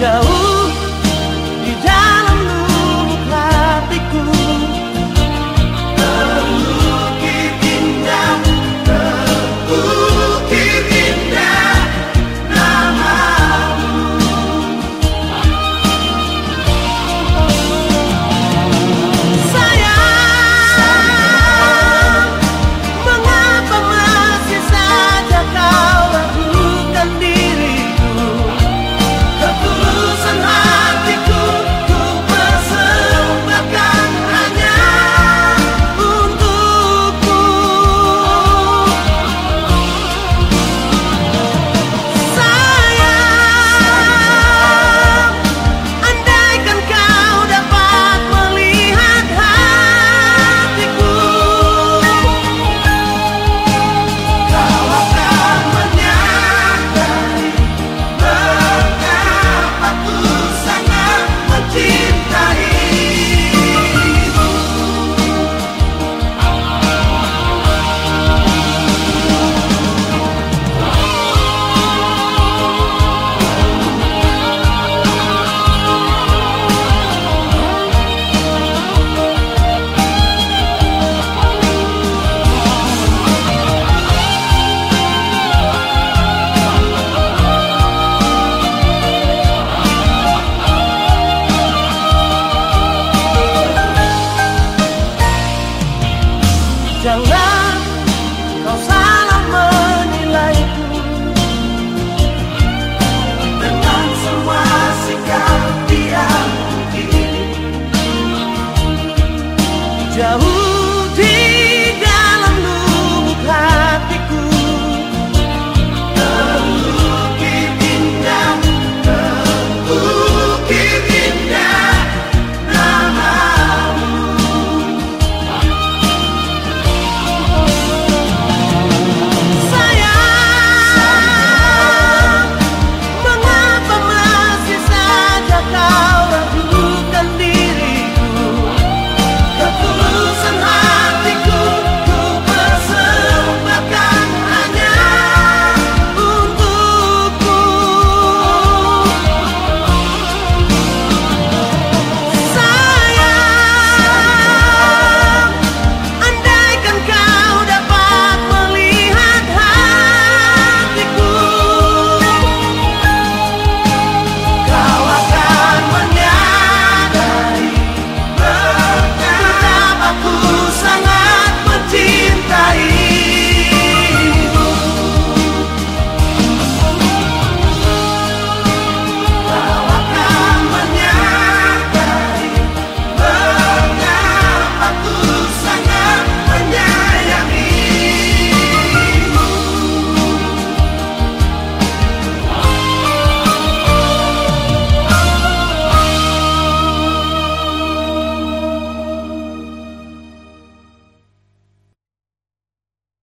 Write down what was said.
Jauh jalan